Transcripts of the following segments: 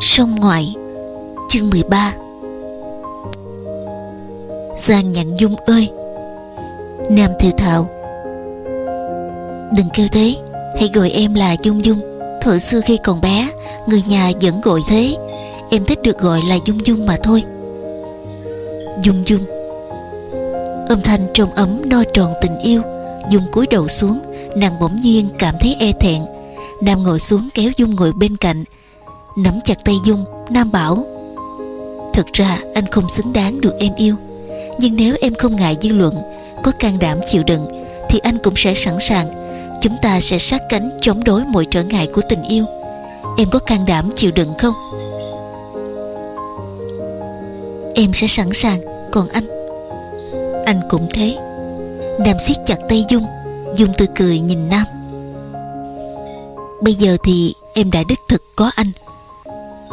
Sông ngoại, Chương 13 Giang nhận Dung ơi, Nam thiệu thạo Đừng kêu thế, Hãy gọi em là Dung Dung. Thuở xưa khi còn bé, Người nhà vẫn gọi thế. Em thích được gọi là Dung Dung mà thôi. Dung Dung. Âm thanh trong ấm no tròn tình yêu. Dung cúi đầu xuống, Nàng bỗng nhiên cảm thấy e thẹn. Nam ngồi xuống kéo Dung ngồi bên cạnh. Nắm chặt tay Dung, Nam bảo, Thực ra anh không xứng đáng được em yêu, Nhưng nếu em không ngại dư luận, Có can đảm chịu đựng, Thì anh cũng sẽ sẵn sàng. Chúng ta sẽ sát cánh chống đối mọi trở ngại của tình yêu. Em có can đảm chịu đựng không? Em sẽ sẵn sàng, Còn anh? Anh cũng thế. Nam siết chặt tay Dung Dung tươi cười nhìn Nam. Bây giờ thì em đã đích thực có anh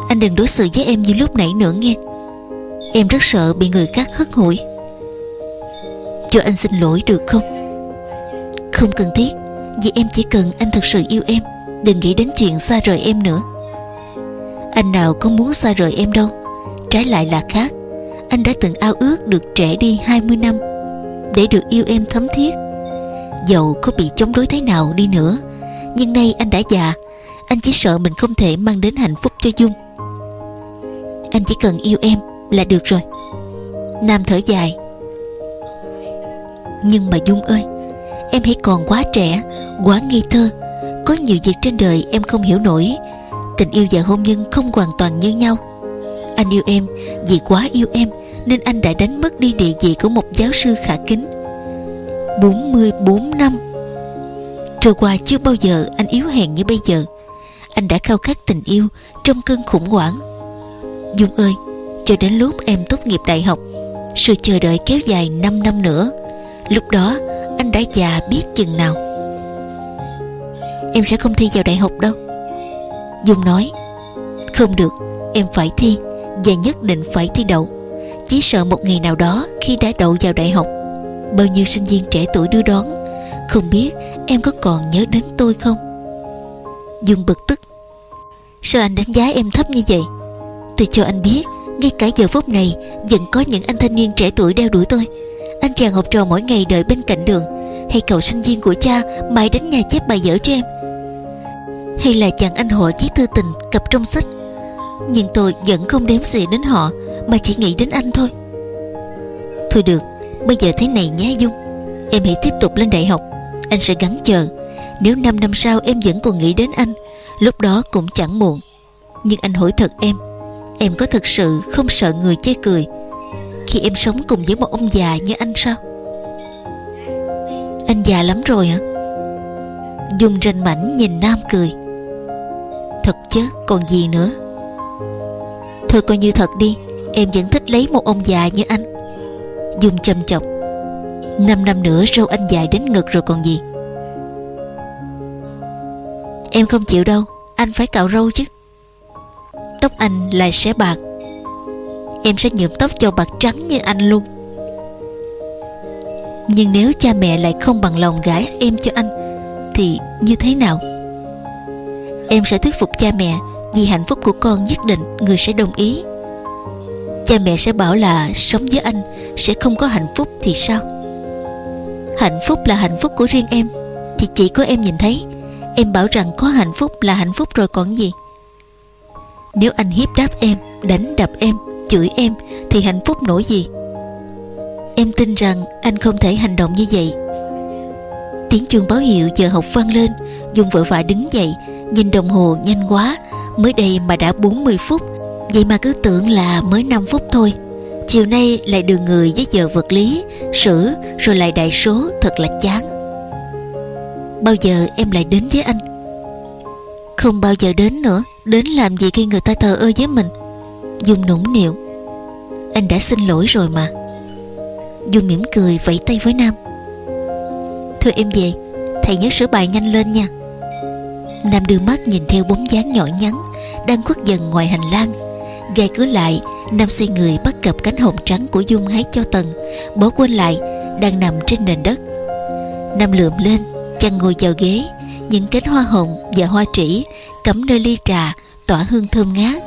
anh đừng đối xử với em như lúc nãy nữa nghe. Em rất sợ bị người khác hất hủi. Cho anh xin lỗi được không? Không cần thiết, Vì em chỉ cần anh thật sự yêu em, Đừng nghĩ đến chuyện xa rời em nữa. Anh nào có muốn xa rời em đâu, Trái lại là khác. Anh đã từng ao ước được trẻ đi 20 năm, Để được yêu em thấm thiết. Dầu có bị chống đối thế nào đi nữa, Nhưng nay anh đã già, Anh chỉ sợ mình không thể mang đến hạnh phúc cho Dung. Anh chỉ cần yêu em là được rồi. Nam thở dài. Nhưng mà Dung ơi, Em hãy còn quá trẻ, Quá ngây thơ. Có nhiều việc trên đời em không hiểu nổi. Tình yêu và hôn nhân không hoàn toàn như nhau. Anh yêu em Vì quá yêu em, Nên anh đã đánh mất đi địa vị của một giáo sư khả kính. 44 năm. Trôi qua chưa bao giờ anh yếu hèn như bây giờ. Anh đã khao khát tình yêu Trong cơn khủng hoảng. Dung ơi, Cho đến lúc em tốt nghiệp đại học, Sự chờ đợi kéo dài 5 năm nữa. Lúc đó, anh đã già biết chừng nào. Em sẽ không thi vào đại học đâu. Dung nói, Không được, Em phải thi, Và nhất định phải thi đậu. Chỉ sợ một ngày nào đó Khi đã đậu vào đại học, Bao nhiêu sinh viên trẻ tuổi đưa đón. Không biết em có còn nhớ đến tôi không? Dung bực tức. Sao anh đánh giá em thấp như vậy? Tôi cho anh biết, Ngay cả giờ phút này, Vẫn có những anh thanh niên trẻ tuổi đeo đuổi tôi. Anh chàng học trò mỗi ngày đợi bên cạnh đường, Hay cậu sinh viên của cha Mãi đến nhà chép bài dở cho em? Hay là chàng anh họ chiếc thư tình Cập trong sách? Nhưng tôi vẫn không đếm xỉa đến họ, Mà chỉ nghĩ đến anh thôi. Thôi được, Bây giờ thế này nhé, Dung. Em hãy tiếp tục lên đại học. Anh sẽ gắn chờ. Nếu 5 năm sau em vẫn còn nghĩ đến anh, Lúc đó cũng chẳng muộn. Nhưng anh hỏi thật em Em có thực sự không sợ người chê cười Khi em sống cùng với một ông già như anh sao? Anh già lắm rồi hả? Dung ranh mảnh nhìn Nam cười. Thật chứ, còn gì nữa? Thôi coi như thật đi, Em vẫn thích lấy một ông già như anh. Dung châm chọc. Năm năm nữa râu anh dài đến ngực rồi còn gì? Em không chịu đâu, Anh phải cạo râu chứ. Tóc anh lại sẽ bạc. Em sẽ nhuộm tóc cho bạc trắng như anh luôn. Nhưng nếu cha mẹ lại không bằng lòng gái em cho anh, Thì như thế nào? Em sẽ thuyết phục cha mẹ Vì hạnh phúc của con nhất định người sẽ đồng ý. Cha mẹ sẽ bảo là sống với anh Sẽ không có hạnh phúc thì sao? Hạnh phúc là hạnh phúc của riêng em, Thì chỉ có em nhìn thấy. Em bảo rằng có hạnh phúc là hạnh phúc rồi còn gì. Nếu anh hiếp đáp em, Đánh đập em, Chửi em, Thì hạnh phúc nổi gì? Em tin rằng anh không thể hành động như vậy. Tiếng chuông báo hiệu giờ học vang lên, Dung vội vã đứng dậy, Nhìn đồng hồ nhanh quá, Mới đây mà đã 40 phút, Vậy mà cứ tưởng là mới 5 phút thôi. Chiều nay lại đường người với giờ vật lý, Sử, rồi lại đại số, Thật là chán. Bao giờ em lại đến với anh? Không bao giờ đến nữa. Đến làm gì khi người ta thờ ơ với mình? Dung nũng nịu. Anh đã xin lỗi rồi mà. Dung mỉm cười vẫy tay với Nam. Thôi em về, Thầy nhớ sửa bài nhanh lên nha. Nam đưa mắt nhìn theo bóng dáng nhỏ nhắn Đang khuất dần ngoài hành lang. Gai cửa lại, Nam xoay người bắt gặp cánh hồng trắng của Dung hái cho Tần Bỏ quên lại, Đang nằm trên nền đất. Nam lượm lên, Chăn ngồi vào ghế những cánh hoa hồng và hoa trĩ, Cắm nơi ly trà, Tỏa hương thơm ngát.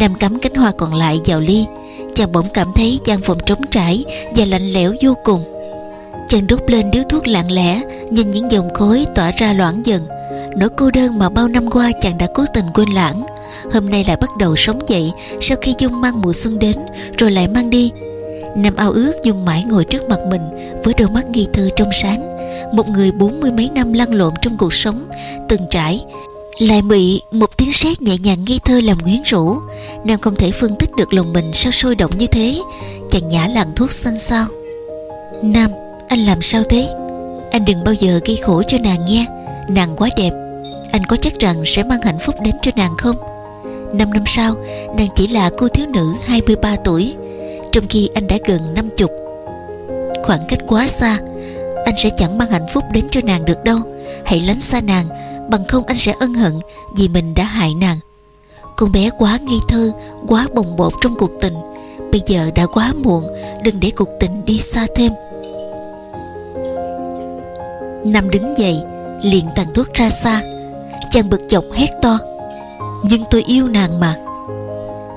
Nam cắm cánh hoa còn lại vào ly, Chàng bỗng cảm thấy gian phòng trống trải Và lạnh lẽo vô cùng. Chàng đốt lên điếu thuốc lặng lẽ Nhìn những dòng khói tỏa ra loãng dần. Nỗi cô đơn mà bao năm qua chàng đã cố tình quên lãng. Hôm nay lại bắt đầu sống dậy, Sau khi Dung mang mùa xuân đến, Rồi lại mang đi. Nam ao ước Dung mãi ngồi trước mặt mình Với đôi mắt nghi thơ trong sáng. Một người bốn mươi mấy năm lăn lộn trong cuộc sống, Từng trải, lại bị một tiếng sét nhẹ nhàng nghi thơ làm quyến rũ. Nam không thể phân tích được lòng mình sao sôi động như thế Chàng nhã lặng thuốc xanh sao. Nam, anh làm sao thế? Anh đừng bao giờ gây khổ cho nàng nghe Nàng quá đẹp. Anh có chắc rằng sẽ mang hạnh phúc đến cho nàng không? Năm năm sau, Nàng chỉ là cô thiếu nữ 23 tuổi. Trong khi anh đã gần 50 Khoảng cách quá xa, Anh sẽ chẳng mang hạnh phúc đến cho nàng được đâu. Hãy lánh xa nàng, Bằng không anh sẽ ân hận Vì mình đã hại nàng. Con bé quá nghi thơ, Quá bồng bột trong cuộc tình. Bây giờ đã quá muộn, Đừng để cuộc tình đi xa thêm. Nam đứng dậy, liền tàn thuốc ra xa. Chàng bực chọc hét to, Nhưng tôi yêu nàng mà.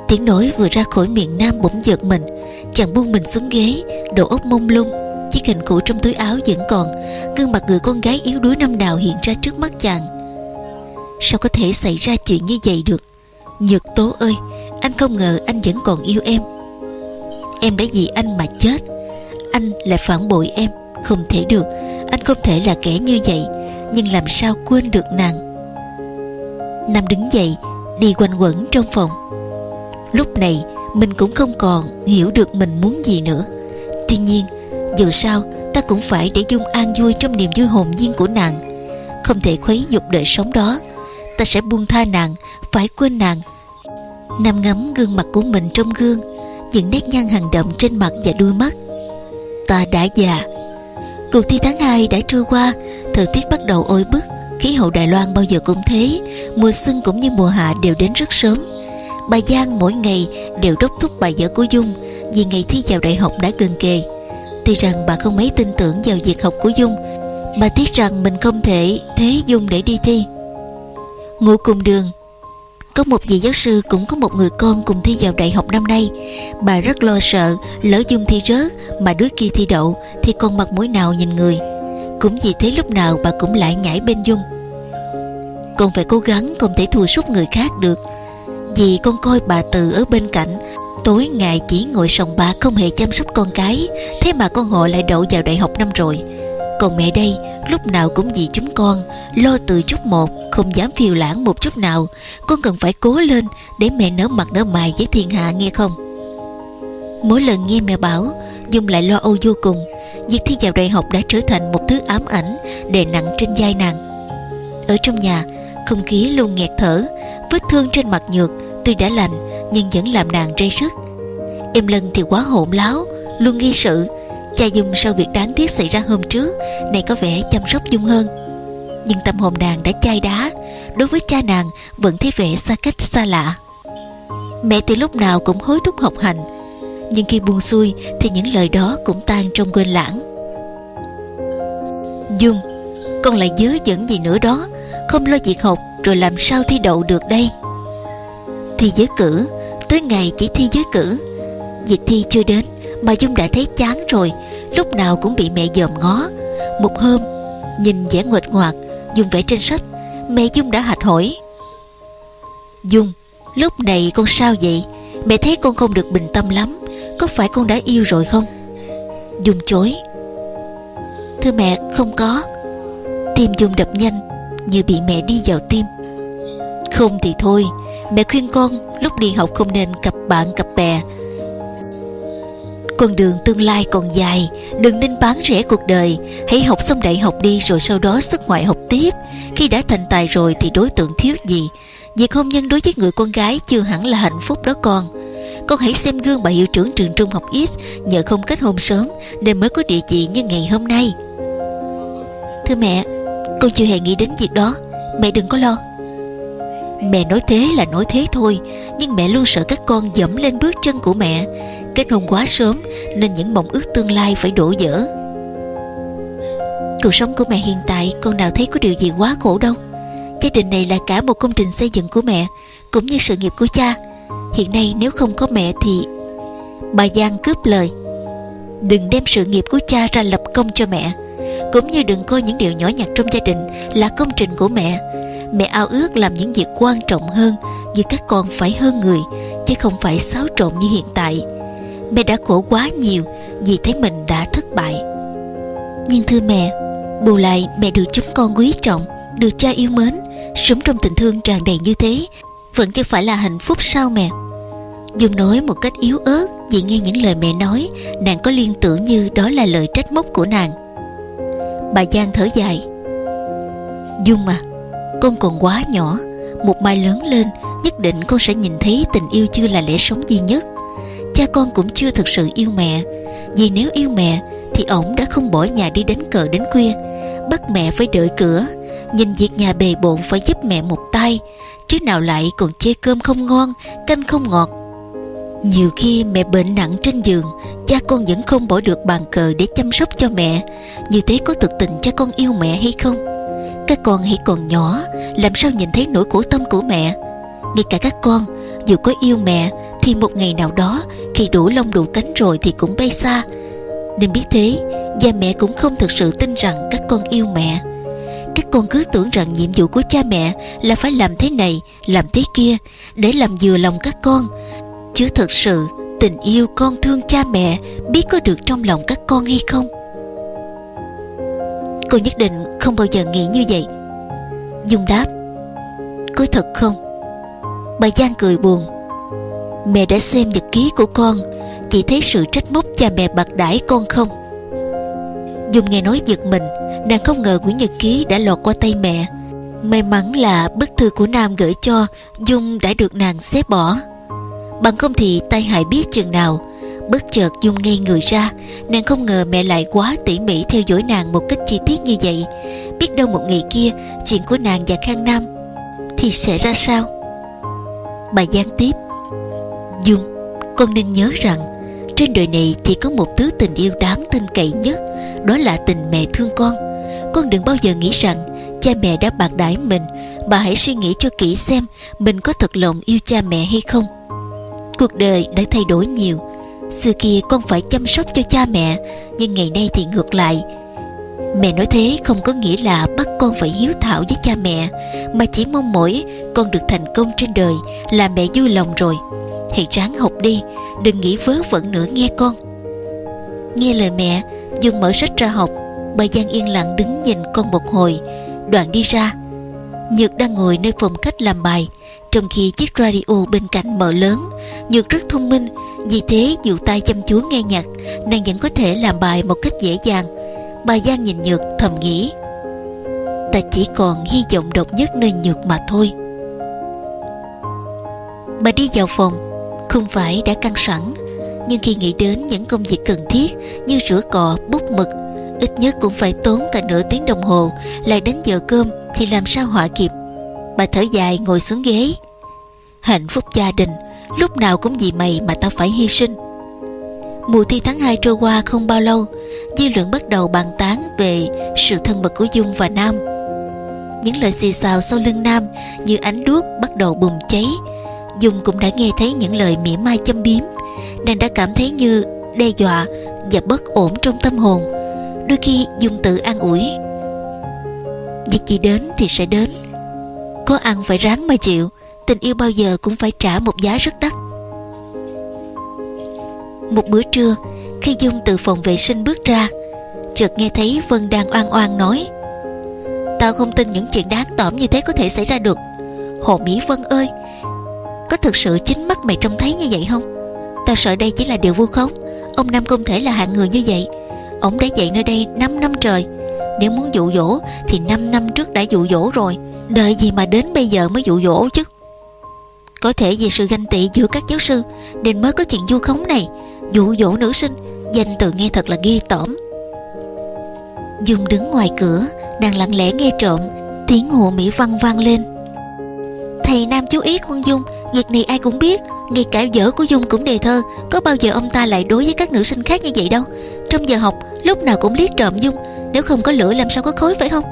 Tiếng nói vừa ra khỏi miệng Nam bỗng giật mình. Chàng buông mình xuống ghế, Đầu óc mông lung. Chiếc hình cũ trong túi áo vẫn còn. Gương mặt người con gái yếu đuối năm nào hiện ra trước mắt chàng. Sao có thể xảy ra chuyện như vậy được? Nhật tố ơi, Anh không ngờ anh vẫn còn yêu em. Em đã vì anh mà chết? Anh lại phản bội em. Không thể được. Anh không thể là kẻ như vậy. Nhưng làm sao quên được nàng? Nam đứng dậy, Đi quanh quẩn trong phòng. Lúc này mình cũng không còn hiểu được mình muốn gì nữa. Tuy nhiên, dù sao, ta cũng phải để Dung an vui trong niềm vui hồn nhiên của nàng. Không thể khuấy dục đời sống đó. Ta sẽ buông tha nàng, Phải quên nàng. Nam ngắm gương mặt của mình trong gương, Những nét nhăn hàng đậm trên mặt và đuôi mắt. Ta đã già. Cuộc thi tháng 2 đã trôi qua, Thời tiết bắt đầu oi bức, Khí hậu Đài Loan bao giờ cũng thế, Mùa xuân cũng như mùa hạ đều đến rất sớm. Bà Giang mỗi ngày đều đốc thúc bài vở của Dung Vì ngày thi vào đại học đã gần kề. Tuy rằng bà không mấy tin tưởng vào việc học của Dung, Bà tiếc rằng mình không thể thế Dung để đi thi. Ngủ cùng đường, Có một vị giáo sư cũng có một người con cùng thi vào đại học năm nay. Bà rất lo sợ Lỡ Dung thi rớt Mà đứa kia thi đậu Thì còn mặt mũi nào nhìn người. Cũng vì thế lúc nào bà cũng lại nhảy bên Dung. Con phải cố gắng không thể thua sút người khác được. Vì con coi bà Từ ở bên cạnh, Tối ngày chỉ ngồi sòng bạc không hề chăm sóc con cái, Thế mà con họ lại đậu vào đại học năm rồi. Còn mẹ đây, lúc nào cũng vì chúng con, Lo từ chút một, Không dám phiêu lãng một chút nào. Con cần phải cố lên Để mẹ nở mặt nở mày với thiên hạ, nghe không? Mỗi lần nghe mẹ bảo, Dung lại lo âu vô cùng. Việc thi vào đại học đã trở thành một thứ ám ảnh, Đè nặng trên vai nàng. Ở trong nhà, Không khí luôn nghẹt thở, Vết thương trên mặt nhược Tuy đã lành, nhưng vẫn làm nàng rây sức em lân thì quá hỗn láo, luôn nghi sự. Cha dung sau việc đáng tiếc xảy ra hôm trước, này có vẻ chăm sóc dung hơn. Nhưng tâm hồn nàng đã chai đá, đối với cha nàng vẫn thấy vẻ xa cách, xa lạ. Mẹ từ lúc nào cũng hối thúc học hành, nhưng khi buông xuôi thì những lời đó cũng tan trong quên lãng. Dung, con lại dứa dẫn gì nữa đó, không lo việc học rồi làm sao thi đậu được đây? Thi giới cử, Tới ngày chỉ thi giới cử. Việc thi chưa đến Mà Dung đã thấy chán rồi, Lúc nào cũng bị mẹ dòm ngó. Một hôm, Nhìn vẻ nguệch ngoạc, Dung vẽ trên sách, Mẹ Dung đã hạch hỏi. Dung, Lúc này con sao vậy? Mẹ thấy con không được bình tâm lắm, Có phải con đã yêu rồi không? Dung chối. Thưa mẹ, không có. Tim Dung đập nhanh Như bị mẹ đi vào tim. Không thì thôi Mẹ khuyên con lúc đi học không nên cặp bạn cặp bè. Con đường tương lai còn dài, Đừng nên bán rẻ cuộc đời. Hãy học xong đại học đi rồi sau đó xuất ngoại học tiếp. Khi đã thành tài rồi thì đối tượng thiếu gì? Việc hôn nhân đối với người con gái chưa hẳn là hạnh phúc đó con. Con hãy xem gương bà hiệu trưởng trường trung học ít Nhờ không kết hôn sớm Nên mới có địa vị như ngày hôm nay. Thưa mẹ, Con chưa hề nghĩ đến việc đó. Mẹ đừng có lo. Mẹ nói thế là nói thế thôi, Nhưng mẹ luôn sợ các con dẫm lên bước chân của mẹ. Kết hôn quá sớm Nên những mộng ước tương lai phải đổ dở. Cuộc sống của mẹ hiện tại, Con nào thấy có điều gì quá khổ đâu. Gia đình này là cả một công trình xây dựng của mẹ, Cũng như sự nghiệp của cha. Hiện nay nếu không có mẹ thì Bà Giang cướp lời. Đừng đem sự nghiệp của cha ra lập công cho mẹ, Cũng như đừng coi những điều nhỏ nhặt trong gia đình Là công trình của mẹ. Mẹ ao ước làm những việc quan trọng hơn Như các con phải hơn người, Chứ không phải xáo trộn như hiện tại. Mẹ đã khổ quá nhiều Vì thấy mình đã thất bại. Nhưng thưa mẹ, Bù lại mẹ được chúng con quý trọng, Được cha yêu mến, Sống trong tình thương tràn đầy như thế, Vẫn chưa phải là hạnh phúc sao mẹ? Dung nói một cách yếu ớt Vì nghe những lời mẹ nói, Nàng có liên tưởng như đó là lời trách móc của nàng. Bà Giang thở dài. Dung à con còn quá nhỏ. Một mai lớn lên, Nhất định con sẽ nhìn thấy tình yêu chưa là lẽ sống duy nhất. Cha con cũng chưa thực sự yêu mẹ. Vì nếu yêu mẹ, Thì ổng đã không bỏ nhà đi đánh cờ đến khuya. Bắt mẹ phải đợi cửa. Nhìn việc nhà bề bộn phải giúp mẹ một tay, Chứ nào lại còn chê cơm không ngon, Canh không ngọt. Nhiều khi mẹ bệnh nặng trên giường, Cha con vẫn không bỏ được bàn cờ để chăm sóc cho mẹ. Như thế có thực tình cha con yêu mẹ hay không? Các con hãy còn nhỏ Làm sao nhìn thấy nỗi khổ tâm của mẹ Ngay cả các con Dù có yêu mẹ Thì một ngày nào đó Khi đủ lông đủ cánh rồi thì cũng bay xa Nên biết thế Và mẹ cũng không thực sự tin rằng các con yêu mẹ các con cứ tưởng rằng nhiệm vụ của cha mẹ là phải làm thế này, làm thế kia để làm vừa lòng các con. Chứ thực sự tình yêu con thương cha mẹ biết có được trong lòng các con hay không? Cô nhất định không bao giờ nghĩ như vậy. Dung đáp, có thật không? Bà Giang cười buồn. Mẹ đã xem nhật ký của con, chỉ thấy sự trách móc cha mẹ bạc đãi con không? Dung nghe nói giật mình Nàng không ngờ quyển nhật ký đã lọt qua tay mẹ May mắn là bức thư của Nam gửi cho Dung đã được nàng xếp bỏ Bằng không thì tay hại biết chừng nào Bất chợt Dung ngay người ra, Nàng không ngờ mẹ lại quá tỉ mỉ Theo dõi nàng một cách chi tiết như vậy. Biết đâu một ngày kia, Chuyện của nàng và Khang Nam Thì sẽ ra sao? Bà Giang tiếp. Dung, Con nên nhớ rằng, Trên đời này chỉ có một thứ tình yêu đáng tin cậy nhất, Đó là tình mẹ thương con. Con đừng bao giờ nghĩ rằng cha mẹ đã bạc đãi mình mà hãy suy nghĩ cho kỹ xem mình có thật lòng yêu cha mẹ hay không. Cuộc đời đã thay đổi nhiều xưa kia con phải chăm sóc cho cha mẹ, nhưng ngày nay thì ngược lại. Mẹ nói thế không có nghĩa là bắt con phải hiếu thảo với cha mẹ, mà chỉ mong mỏi con được thành công trên đời là mẹ vui lòng rồi. Hãy ráng học đi, đừng nghĩ vớ vẩn nữa nghe con. Nghe lời mẹ Dương mở sách ra học. Bà Giang yên lặng đứng nhìn con một hồi. Đoạn đi ra. Nhược đang ngồi nơi phòng khách làm bài. Trong khi chiếc radio bên cạnh mở lớn, Nhược rất thông minh vì thế dù tay chăm chú nghe nhạc Nàng vẫn có thể làm bài một cách dễ dàng. Bà Giang nhìn Nhược thầm nghĩ Ta chỉ còn hy vọng độc nhất nơi Nhược mà thôi. Bà đi vào phòng Không phải đã căng sẵn Nhưng khi nghĩ đến những công việc cần thiết Như rửa cọ, bút mực ít nhất cũng phải tốn cả nửa tiếng đồng hồ lại đến giờ cơm thì làm sao họa kịp. Bà thở dài ngồi xuống ghế. Hạnh phúc gia đình lúc nào cũng vì mày mà tao phải hy sinh. Mùa thi tháng 2 trôi qua không bao lâu, dư luận bắt đầu bàn tán về sự thân mật của dung và nam. Những lời xì xào sau lưng nam như ánh đuốc bắt đầu bùng cháy. Dung cũng đã nghe thấy những lời mỉa mai châm biếm nàng đã cảm thấy như đe dọa và bất ổn trong tâm hồn. Đôi khi Dung tự an ủi, Việc gì đến thì sẽ đến, Có ăn phải ráng mà chịu. Tình yêu bao giờ cũng phải trả một giá rất đắt. Một bữa trưa, Khi Dung từ phòng vệ sinh bước ra, Chợt nghe thấy Vân đang oan oan nói, Tao không tin những chuyện đáng tỏm như thế có thể xảy ra được. Hồ Mỹ Vân ơi, Có thực sự chính mắt mày trông thấy như vậy không? Tao sợ đây chỉ là điều vu khống, Ông Nam không thể là hạng người như vậy. Ông đã dạy nơi đây 5 năm trời, Nếu muốn dụ dỗ Thì 5 năm trước đã dụ dỗ rồi, Đợi gì mà đến bây giờ mới dụ dỗ chứ? Có thể vì sự ganh tị giữa các giáo sư Nên mới có chuyện du khống này. Dụ dỗ nữ sinh, Danh từ nghe thật là ghê tởm. Dung đứng ngoài cửa, Đang lặng lẽ nghe trộm, Tiếng hồ Mỹ Văn vang lên. Thầy Nam chú ý con Dung, Việc này ai cũng biết, Ngay cả vợ của Dung cũng đề thơ, Có bao giờ ông ta lại đối với các nữ sinh khác như vậy đâu. Trong giờ học, Lúc nào cũng liếc trộm Dung, Nếu không có lửa làm sao có khối phải không?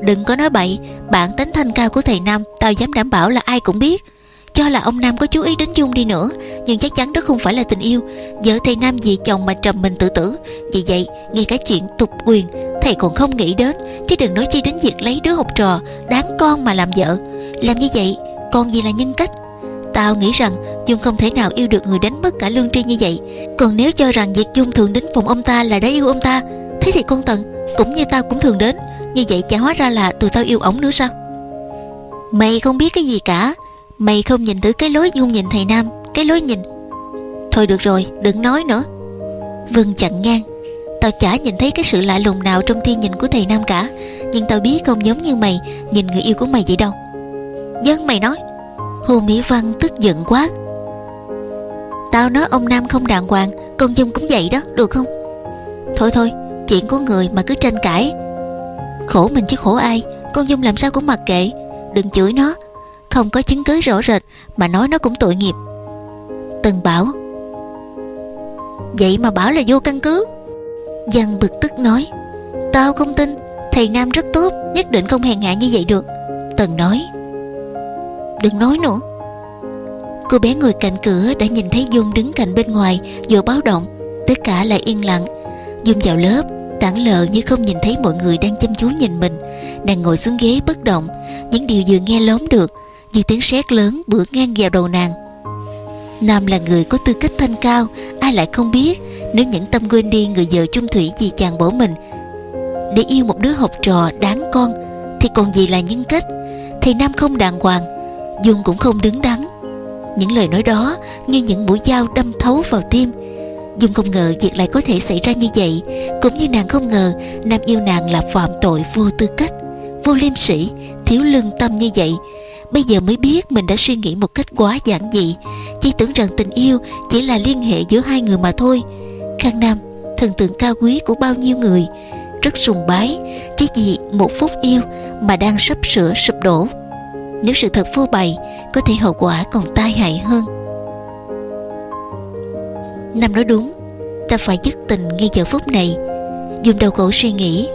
Đừng có nói bậy Bạn tính thanh cao của thầy Nam Tao dám đảm bảo là ai cũng biết. Cho là ông Nam có chú ý đến Dung đi nữa, Nhưng chắc chắn đó không phải là tình yêu. Vợ thầy Nam vì chồng mà trầm mình tự tử, Vì vậy ngay cả chuyện tục quyền, Thầy còn không nghĩ đến, Chứ đừng nói chi đến việc lấy đứa học trò Đáng con mà làm vợ. Làm như vậy còn gì là nhân cách. Tao nghĩ rằng Dung không thể nào yêu được người đánh mất cả lương tri như vậy. Còn nếu cho rằng việc Dung thường đến phòng ông ta là để yêu ông ta, Thế thì con Tần Cũng như tao cũng thường đến. Như vậy chả hóa ra là tụi tao yêu ổng nữa sao? Mày không biết cái gì cả. Mày không nhìn thử cái lối Dung nhìn thầy Nam, Cái lối nhìn. Thôi được rồi, đừng nói nữa. Vân chặn ngang. Tao chả nhìn thấy cái sự lạ lùng nào trong thiên nhìn của thầy Nam cả. Nhưng tao biết không giống như mày Nhìn người yêu của mày vậy đâu. Dân mày nói. Hồ Mỹ Văn tức giận quá. Tao nói ông Nam không đàng hoàng, Con Dung cũng vậy đó, được không? Thôi thôi, chuyện của người mà cứ tranh cãi. Khổ mình chứ khổ ai. Con Dung làm sao cũng mặc kệ. Đừng chửi nó. Không có chứng cứ rõ rệt, Mà nói nó cũng tội nghiệp. Tần bảo. Vậy mà bảo là vô căn cứ. Giang bực tức nói. Tao không tin, Thầy Nam rất tốt, Nhất định không hèn hạ như vậy được. Tần nói. Đừng nói nữa. Cô bé ngồi cạnh cửa đã nhìn thấy Dung đứng cạnh bên ngoài, Vừa báo động, Tất cả lại yên lặng. Dung vào lớp tản lờ như không nhìn thấy mọi người đang chăm chú nhìn mình. Nàng ngồi xuống ghế bất động, Những điều vừa nghe lóm được, Như tiếng sét lớn bữa ngang vào đầu nàng. Nam là người có tư cách thanh cao, Ai lại không biết, Nếu những tâm quên đi người vợ chung thủy vì chàng bỏ mình. Để yêu một đứa học trò đáng con, Thì còn gì là nhân cách? Thì Nam không đàng hoàng, Dung cũng không đứng đắn. Những lời nói đó như những mũi dao đâm thấu vào tim Dung không ngờ việc lại có thể xảy ra như vậy. Cũng như nàng không ngờ, Nam yêu nàng là phạm tội vô tư cách. Vô liêm sĩ Thiếu lương tâm như vậy. Bây giờ mới biết mình đã suy nghĩ một cách quá giản dị. Chỉ tưởng rằng tình yêu Chỉ là liên hệ giữa hai người mà thôi. Khang Nam, Thần tượng cao quý của bao nhiêu người. Rất sùng bái, Chỉ vì một phút yêu Mà đang sắp sửa sụp đổ. Nếu sự thật phô bày, Có thể hậu quả còn tai hại hơn. Nam nói đúng Ta phải dứt tình ngay giờ phút này. Dùng đầu cổ suy nghĩ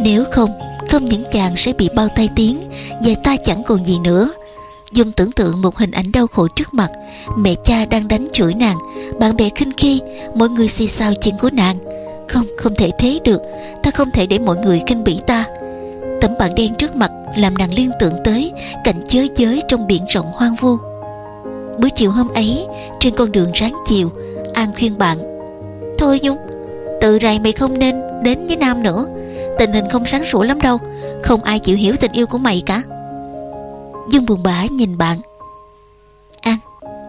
Nếu không Không những chàng sẽ bị bao tay tiếng Và ta chẳng còn gì nữa. Dung tưởng tượng một hình ảnh đau khổ trước mặt Mẹ cha đang đánh chửi nàng Bạn bè khinh khi Mọi người xì xào chuyện của nàng. Không, không thể thế được Ta không thể để mọi người khinh bỉ ta. Tấm bảng đen trước mặt Làm nàng liên tưởng tới Cảnh chới giới trong biển rộng hoang vu. Bữa chiều hôm ấy Trên con đường ráng chiều An khuyên bạn, Thôi Nhung Tự rày mày không nên đến với Nam nữa. Tình hình không sáng sủa lắm đâu, Không ai chịu hiểu tình yêu của mày cả. Dung buồn bã nhìn bạn, An,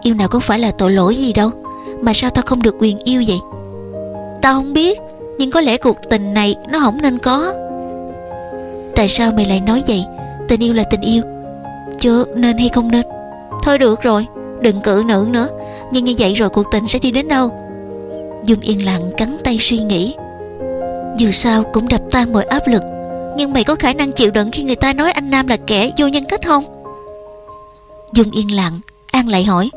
Yêu nào có phải là tội lỗi gì đâu, Mà sao tao không được quyền yêu vậy? Tao không biết, Nhưng có lẽ cuộc tình này nó không nên có. Tại sao mày lại nói vậy? Tình yêu là tình yêu Chứ nên hay không nên. Thôi được rồi, Đừng cự nữ nữa. Nhưng như vậy rồi cuộc tình sẽ đi đến đâu? Dung yên lặng cắn tay suy nghĩ. Dù sao cũng đập tan mọi áp lực. Nhưng mày có khả năng chịu đựng khi người ta nói anh Nam là kẻ vô nhân cách không? Dung yên lặng, An lại hỏi.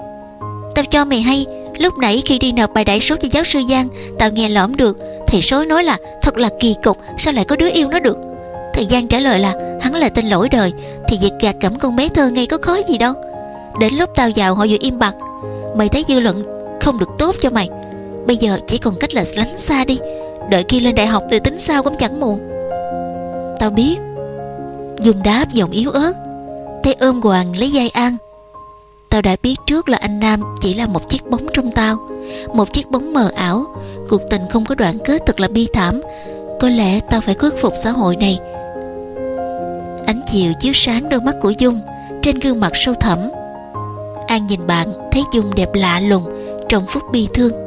Tao cho mày hay, Lúc nãy khi đi nộp bài đại số cho giáo sư Giang, Tao nghe lõm được. Thầy số nói là, thật là kỳ cục, Sao lại có đứa yêu nó được? Thầy Giang trả lời là, hắn là tên lỗi đời. Thì việc gạt cẩm con bé thơ ngay có khó gì đâu. Đến lúc tao vào, họ vừa im bặt. Mày thấy dư luận không được tốt cho mày. Bây giờ chỉ còn cách là lánh xa đi. Đợi khi lên đại học thì tính sao cũng chẳng muộn Tao biết. Dung đáp giọng yếu ớt. Tay ôm Hoàng lấy dây ăn Tao đã biết trước là anh Nam chỉ là một chiếc bóng trong tao. Một chiếc bóng mờ ảo. Cuộc tình không có đoạn kết thật là bi thảm. Có lẽ tao phải khuất phục xã hội này. Ánh chiều chiếu sáng đôi mắt của Dung Trên gương mặt sâu thẳm. An nhìn bạn thấy Dung đẹp lạ lùng Trong phút bi thương.